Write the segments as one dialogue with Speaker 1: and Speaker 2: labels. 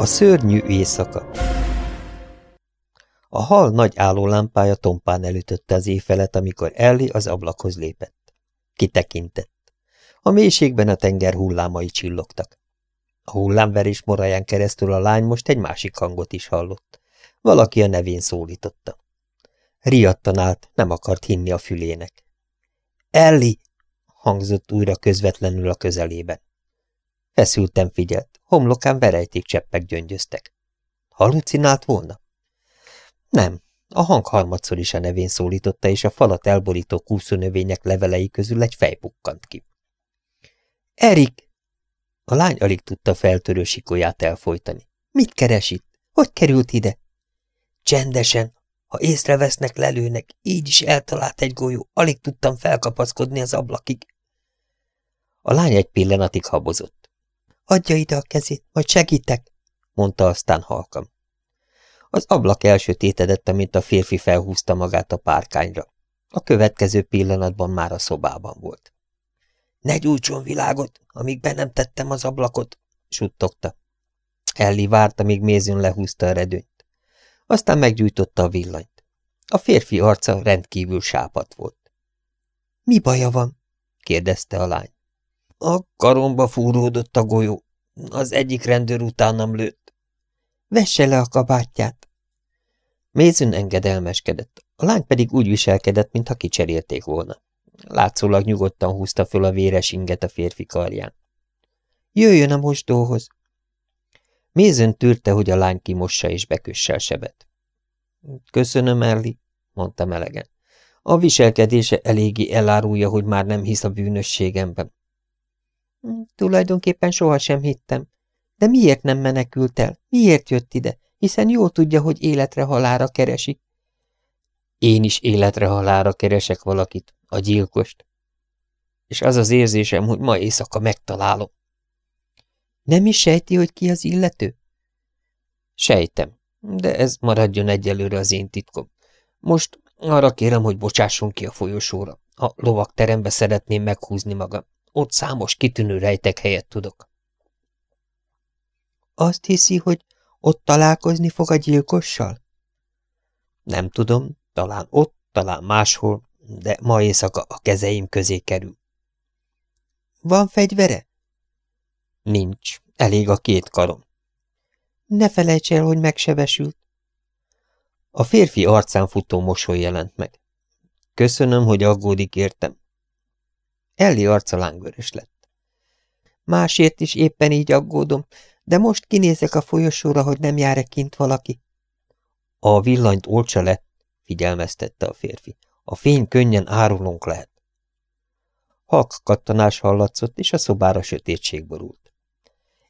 Speaker 1: A szörnyű éjszaka A hal nagy állólámpája tompán elütötte az éjfelet, amikor Elli az ablakhoz lépett. Kitekintett. A mélységben a tenger hullámai csillogtak. A hullámverés moraján keresztül a lány most egy másik hangot is hallott. Valaki a nevén szólította. Riadtan állt, nem akart hinni a fülének. Elli! hangzott újra közvetlenül a közelében. Feszülten figyelt, homlokán verejték cseppek gyöngyöztek. Halucinált volna? Nem, a hang harmadszor is a nevén szólította, és a falat elborító kúszónövények levelei közül egy fej bukkant ki. Erik! A lány alig tudta feltörő sikolyát elfolytani. Mit keres itt? Hogy került ide? Csendesen, ha észrevesznek, lelőnek, így is eltalált egy golyó, alig tudtam felkapaszkodni az ablakig. A lány egy pillanatig habozott. Adja ide a kezét, majd segítek, mondta aztán halkam. Az ablak elsötétedett, amint a férfi felhúzta magát a párkányra. A következő pillanatban már a szobában volt. Ne gyújtson világot, amíg be nem tettem az ablakot, suttogta. Elli várta, míg mézőn lehúzta a redőnyt. Aztán meggyújtotta a villanyt. A férfi arca rendkívül sápat volt. – Mi baja van? – kérdezte a lány. – A karomba fúródott a golyó. Az egyik rendőr utánam lőtt. – Vesse le a kabátját! Mézün engedelmeskedett, a lány pedig úgy viselkedett, mintha kicserélték volna. Látszólag nyugodtan húzta föl a véres inget a férfi karján. Jöjjön a mosdóhoz! Mézön tűrte, hogy a lány kimossa és bekösse a sebet. Köszönöm, Elli, mondta melegen. A viselkedése eléggé elárulja, hogy már nem hisz a bűnösségemben. Tulajdonképpen sohasem hittem. De miért nem menekült el? Miért jött ide? Hiszen jól tudja, hogy életre halára keresi. Én is életre halára keresek valakit, a gyilkost. És az az érzésem, hogy ma éjszaka megtalálom. Nem is sejti, hogy ki az illető? Sejtem, de ez maradjon egyelőre az én titkom. Most arra kérem, hogy bocsásson ki a folyosóra. A lovak terembe szeretném meghúzni magam. Ott számos kitűnő rejtek helyet tudok. Azt hiszi, hogy ott találkozni fog a gyilkossal? Nem tudom, talán ott, talán máshol, de ma éjszaka a kezeim közé kerül. Van fegyvere? Nincs, elég a két karom. Ne felejts el, hogy megsebesült. A férfi arcán futó mosoly jelent meg. Köszönöm, hogy aggódik értem. Elli arca lángvörös lett. Másért is éppen így aggódom, de most kinézek a folyosóra, hogy nem jár-e kint valaki. A villanyt olcsa le, figyelmeztette a férfi. A fény könnyen árulónk lehet. Halk kattanás hallatszott, és a szobára sötétség borult.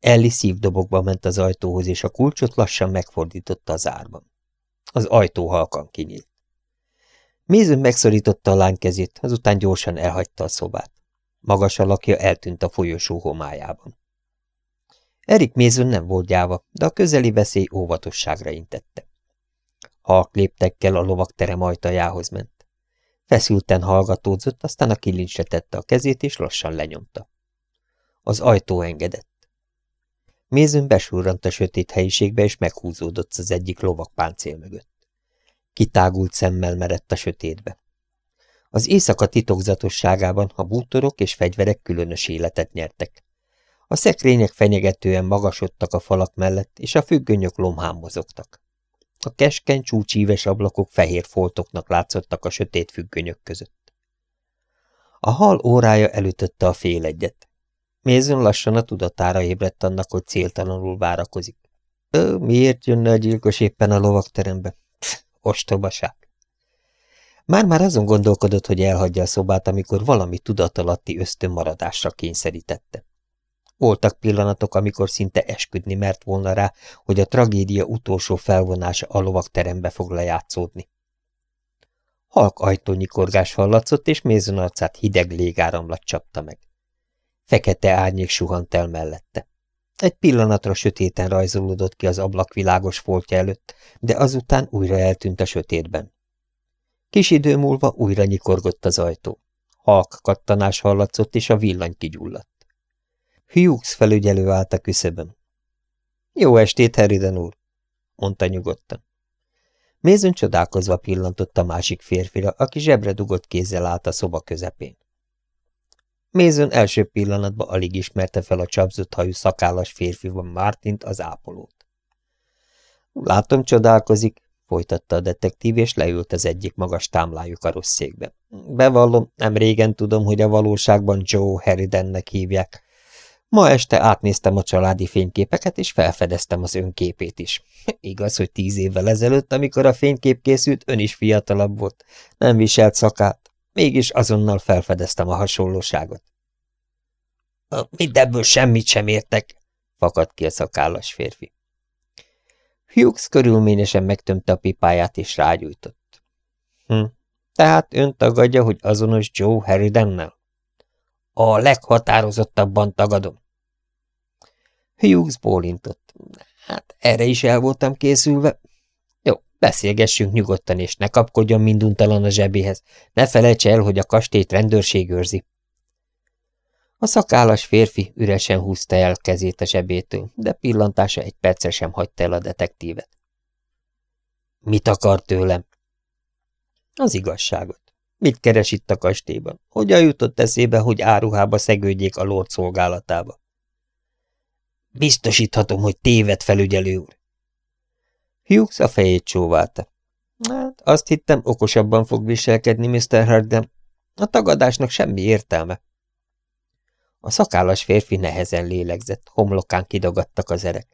Speaker 1: Elli szívdobokba ment az ajtóhoz, és a kulcsot lassan megfordította az árban. Az ajtó halkan kinyílt. Mézön megszorította a lány kezét, azután gyorsan elhagyta a szobát. Magas alakja eltűnt a folyosó homályában. Erik Mézön nem volt gyáva, de a közeli veszély óvatosságra intette. Halk léptekkel a lovakterem ajtajához ment. Feszülten hallgatódzott, aztán a kilincsre tette a kezét, és lassan lenyomta. Az ajtó engedett. Mézön besurrant a sötét helyiségbe, és meghúzódott az egyik lovak páncél mögött. Kitágult szemmel merett a sötétbe. Az éjszaka titokzatosságában a bútorok és fegyverek különös életet nyertek. A szekrények fenyegetően magasodtak a falak mellett, és a függönyök lomhán mozogtak. A keskeny, csúcsíves ablakok fehér foltoknak látszottak a sötét függönyök között. A hal órája elütötte a fél egyet. Mézön lassan a tudatára ébredt annak, hogy céltalanul várakozik. Ö, miért jönne a gyilkos éppen a lovakterembe? Pff, ostobaság! Már-már azon gondolkodott, hogy elhagyja a szobát, amikor valami tudatalatti ösztön maradásra kényszerítette. Voltak pillanatok, amikor szinte esküdni mert volna rá, hogy a tragédia utolsó felvonása a lovak terembe fog lejátszódni. Halk ajtónyikorgás hallatszott, és Mézon arcát hideg légáramlat csapta meg. Fekete árnyék suhant el mellette. Egy pillanatra sötéten rajzolódott ki az ablak világos foltja előtt, de azután újra eltűnt a sötétben. Kis idő múlva újra nyikorgott az ajtó. Halk kattanás hallatszott, és a villany kigyulladt. Hughes felügyelő állt a küszöbön. Jó estét, Heriden úr, mondta nyugodtan. Mézön csodálkozva pillantott a másik férfira, aki zsebre dugott kézzel állt a szoba közepén. Mézön első pillanatban alig ismerte fel a csapzott hajú szakállas férfiban Mártint az ápolót. Látom, csodálkozik, folytatta a detektív, és leült az egyik magas támlájú karosszékbe. Bevallom, nem régen tudom, hogy a valóságban Joe Heridennek hívják. Ma este átnéztem a családi fényképeket, és felfedeztem az önképét is. Igaz, hogy tíz évvel ezelőtt, amikor a fénykép készült, ön is fiatalabb volt. Nem viselt szakát. Mégis azonnal felfedeztem a hasonlóságot. Mindebből semmit sem értek, fakadt ki a szakállas férfi. Hughes körülményesen megtömte a pipáját és rágyújtott. Hm, tehát ön tagadja, hogy azonos Joe Harridennel? A leghatározottabban tagadom. Hughes bólintott. Hát erre is el voltam készülve. Jó, beszélgessünk nyugodtan, és ne kapkodjon minduntalan a zsebéhez. Ne felejts el, hogy a kastélyt rendőrség őrzi. A szakállas férfi üresen húzta el kezét a zsebétől, de pillantása egy percre sem hagyta el a detektívet. Mit akar tőlem? Az igazságot. Mit keres itt a kastélyban? Hogyan jutott eszébe, hogy áruhába szegődjék a lord szolgálatába? Biztosíthatom, hogy téved felügyelő úr. Hughes a fejét csóválta. Hát, azt hittem, okosabban fog viselkedni, Mr. Harden. A tagadásnak semmi értelme. A szakállas férfi nehezen lélegzett, homlokán kidagadtak az erek.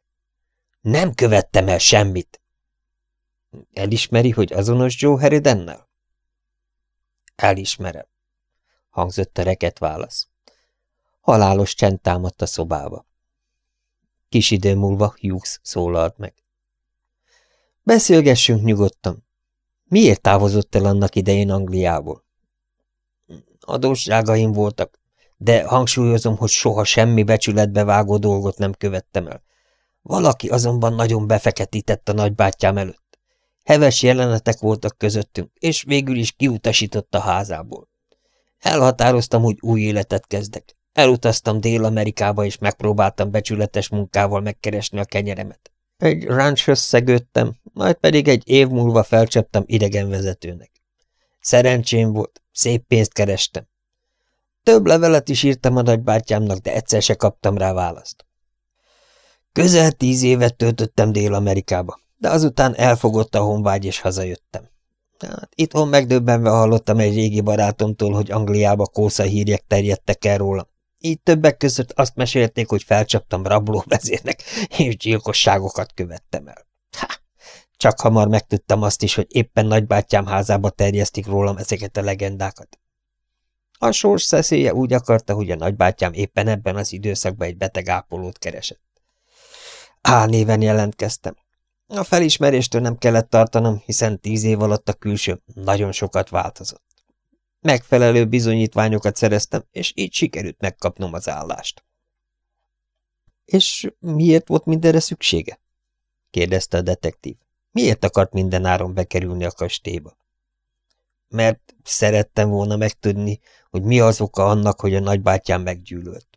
Speaker 1: Nem követtem el semmit. Elismeri, hogy azonos Joe Heridennel? Elismerem, hangzott a reket válasz. Halálos csend támadt a szobába. Kis idő múlva Hughes szólalt meg. Beszélgessünk nyugodtan. Miért távozott el annak idején Angliából? Adósságaim voltak, de hangsúlyozom, hogy soha semmi becsületbe vágó dolgot nem követtem el. Valaki azonban nagyon befeketített a nagybátyám előtt. Heves jelenetek voltak közöttünk, és végül is kiutasított a házából. Elhatároztam, hogy új életet kezdek. Elutaztam Dél-Amerikába, és megpróbáltam becsületes munkával megkeresni a kenyeremet. Egy ranchhoz szegődtem, majd pedig egy év múlva felcsaptam idegenvezetőnek. Szerencsém volt, szép pénzt kerestem. Több levelet is írtam a nagybátyámnak, de egyszer se kaptam rá választ. Közel tíz évet töltöttem Dél-Amerikába, de azután elfogott a honvágy, és hazajöttem. Hát, itthon megdöbbenve hallottam egy régi barátomtól, hogy Angliába kósza hírjek terjedtek el róla. Így többek között azt mesélték, hogy felcsaptam rablóvezérnek, és gyilkosságokat követtem el. Ha, csak hamar megtudtam azt is, hogy éppen nagybátyám házába terjesztik rólam ezeket a legendákat. A sors szeszélye úgy akarta, hogy a nagybátyám éppen ebben az időszakban egy beteg ápolót keresett. Álnéven jelentkeztem. A felismeréstől nem kellett tartanom, hiszen tíz év alatt a külső nagyon sokat változott. Megfelelő bizonyítványokat szereztem, és így sikerült megkapnom az állást. És miért volt mindenre szüksége? kérdezte a detektív. Miért akart minden áron bekerülni a kastélyba? Mert szerettem volna megtudni, hogy mi az oka annak, hogy a nagybátyám meggyűlölt.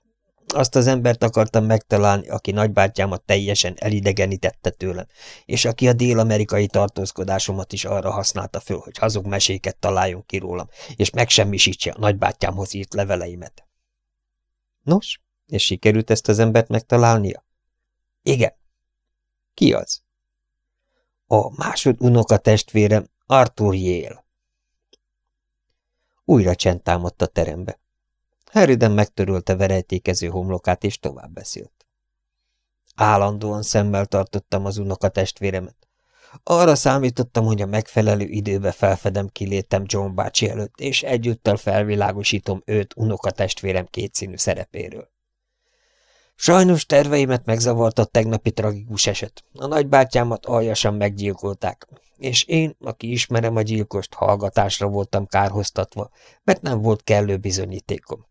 Speaker 1: Azt az embert akartam megtalálni, aki nagybátyámat teljesen elidegenítette tőlem, és aki a dél-amerikai tartózkodásomat is arra használta föl, hogy hazug meséket találjon ki rólam, és megsemmisítse a nagybátyámhoz írt leveleimet. Nos, és sikerült ezt az embert megtalálnia? Igen. Ki az? A másod unoka testvérem, Arthur Yale. Újra csend támadt a terembe. Harryden megtörölte verejtékező homlokát, és tovább beszélt. Állandóan szemmel tartottam az unoka testvéremet. Arra számítottam, hogy a megfelelő időbe felfedem kilétem John bácsi előtt, és együttel felvilágosítom őt unoka testvérem kétszínű szerepéről. Sajnos terveimet megzavart a tegnapi tragikus eset. A nagybátyámat aljasan meggyilkolták, és én, aki ismerem a gyilkost, hallgatásra voltam kárhoztatva, mert nem volt kellő bizonyítékom.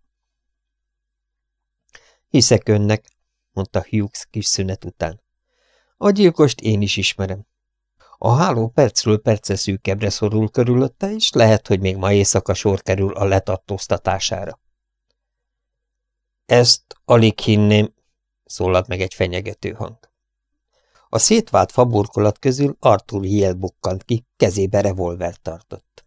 Speaker 1: Hiszek önnek, mondta Hughes kis szünet után. A gyilkost én is ismerem. A háló percről perce szűkebbre szorul körülötte, és lehet, hogy még ma éjszaka sor kerül a letartóztatására. Ezt alig hinném, szólalt meg egy fenyegető hang. A szétvált faburkolat közül Arthur Hiel bukkant ki, kezébe revolver tartott.